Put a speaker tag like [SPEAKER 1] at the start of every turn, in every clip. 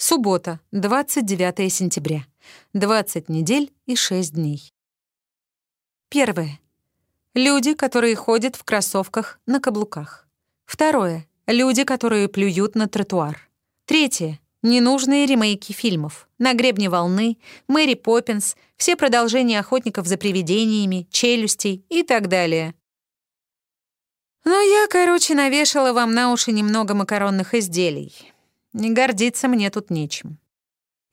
[SPEAKER 1] Суббота, 29 сентября. 20 недель и 6 дней. Первое. Люди, которые ходят в кроссовках на каблуках. Второе. Люди, которые плюют на тротуар. Третье. Ненужные ремейки фильмов. «На гребне волны», «Мэри Поппинс», все продолжения «Охотников за привидениями», «Челюстей» и так далее. Но я, короче, навешала вам на уши немного макаронных изделий. Не гордиться мне тут нечем.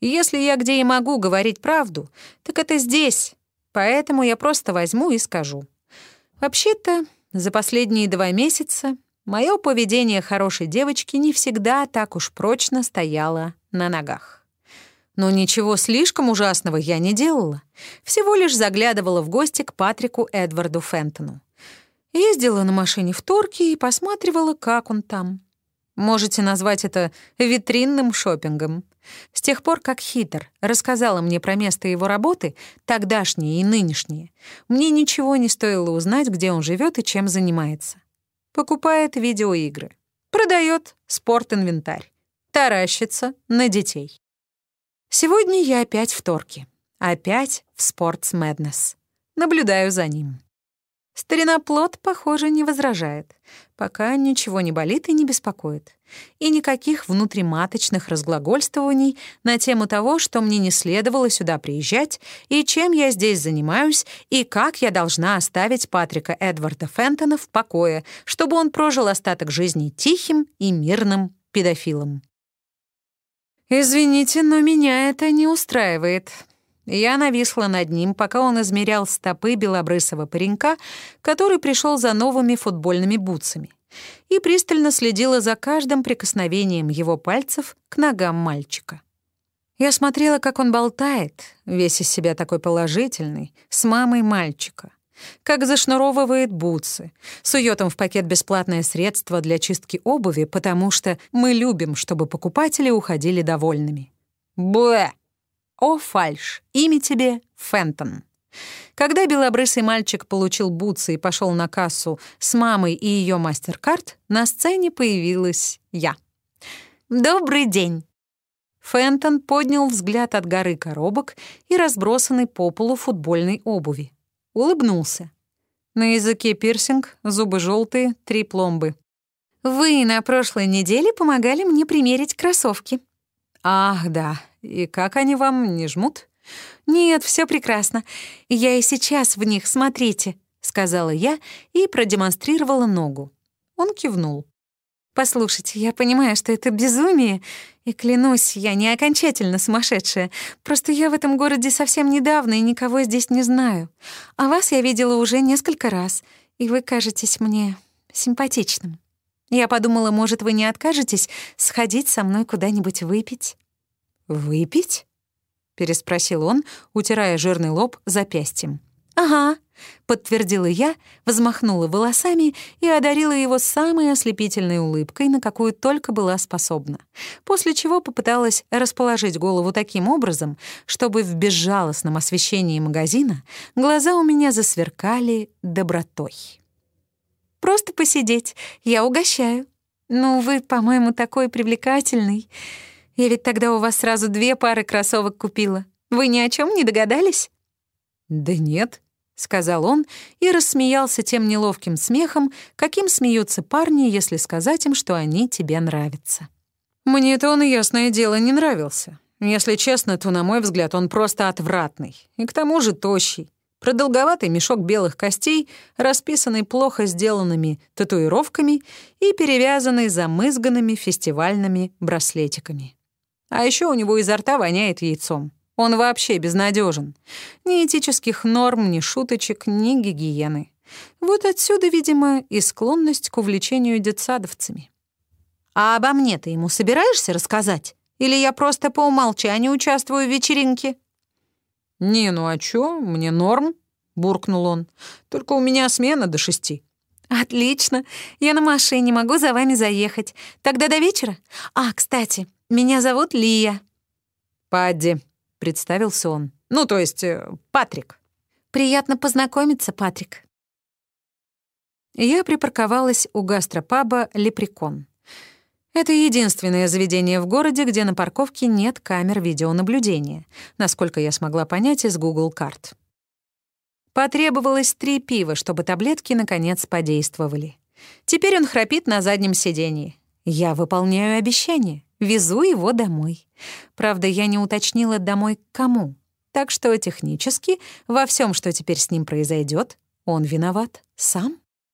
[SPEAKER 1] Если я где и могу говорить правду, так это здесь, поэтому я просто возьму и скажу. Вообще-то, за последние два месяца мое поведение хорошей девочки не всегда так уж прочно стояло на ногах. Но ничего слишком ужасного я не делала. Всего лишь заглядывала в гости к Патрику Эдварду Фентону. Ездила на машине в Турке и посматривала, как он там. Можете назвать это витринным шопингом. С тех пор, как Хитер рассказала мне про место его работы, тогдашние и нынешние, мне ничего не стоило узнать, где он живет и чем занимается. Покупает видеоигры, продает спорт-инвентарь, таращится на детей. Сегодня я опять в Торке, опять в Sports Madness. Наблюдаю за ним. Стариноплод, похоже, не возражает. Пока ничего не болит и не беспокоит. И никаких внутриматочных разглагольствований на тему того, что мне не следовало сюда приезжать, и чем я здесь занимаюсь, и как я должна оставить Патрика Эдварда Фентона в покое, чтобы он прожил остаток жизни тихим и мирным педофилом. «Извините, но меня это не устраивает», я нависла над ним, пока он измерял стопы белобрысого паренька, который пришел за новыми футбольными бутсами, и пристально следила за каждым прикосновением его пальцев к ногам мальчика. Я смотрела, как он болтает, весь из себя такой положительный, с мамой мальчика, как зашнуровывает бутсы, сует им в пакет бесплатное средство для чистки обуви, потому что мы любим, чтобы покупатели уходили довольными. Бэ! О, фальш, имя тебе Фентон. Когда белобрысый мальчик получил бутсы и пошел на кассу с мамой и ее мастер-карт, на сцене появилась я. «Добрый день!» Фентон поднял взгляд от горы коробок и разбросанной по полу футбольной обуви. Улыбнулся. На языке пирсинг, зубы желтые, три пломбы. «Вы на прошлой неделе помогали мне примерить кроссовки». «Ах, да, и как они вам не жмут? Нет, все прекрасно. Я и сейчас в них, смотрите, сказала я и продемонстрировала ногу. Он кивнул. Послушайте, я понимаю, что это безумие, и клянусь, я не окончательно сумасшедшая. Просто я в этом городе совсем недавно и никого здесь не знаю. А вас я видела уже несколько раз, и вы кажетесь мне симпатичным. Я подумала, может, вы не откажетесь сходить со мной куда-нибудь выпить? «Выпить?» — переспросил он, утирая жирный лоб запястьем. «Ага», — подтвердила я, взмахнула волосами и одарила его самой ослепительной улыбкой, на какую только была способна, после чего попыталась расположить голову таким образом, чтобы в безжалостном освещении магазина глаза у меня засверкали добротой. «Просто посидеть, я угощаю. Ну, вы, по-моему, такой привлекательный. Я ведь тогда у вас сразу две пары кроссовок купила. Вы ни о чем не догадались?» «Да нет», — сказал он и рассмеялся тем неловким смехом, каким смеются парни, если сказать им, что они тебе нравятся. Мне-то он, ясное дело, не нравился. Если честно, то, на мой взгляд, он просто отвратный. И к тому же тощий. Продолговатый мешок белых костей, расписанный плохо сделанными татуировками и перевязанный замызганными фестивальными браслетиками. А еще у него изо рта воняет яйцом. Он вообще безнадежен. Ни этических норм, ни шуточек, ни гигиены. Вот отсюда, видимо, и склонность к увлечению детсадовцами. «А обо мне ты ему собираешься рассказать? Или я просто по умолчанию участвую в вечеринке?» «Не, ну а чё, мне норм», — буркнул он. «Только у меня смена до шести». «Отлично. Я на машине могу за вами заехать. Тогда до вечера? А, кстати, меня зовут Лия».
[SPEAKER 2] «Падди», — представился он. «Ну, то есть э, Патрик».
[SPEAKER 1] «Приятно познакомиться, Патрик». Я припарковалась у гастропаба «Лепрекон». Это единственное заведение в городе, где на парковке нет камер видеонаблюдения, насколько я смогла понять из Google карт. Потребовалось три пива, чтобы таблетки наконец подействовали. Теперь он храпит на заднем сиденье. Я выполняю обещание, везу его домой. Правда, я не уточнила домой к кому. Так что технически во всем, что теперь с ним произойдет, он виноват сам.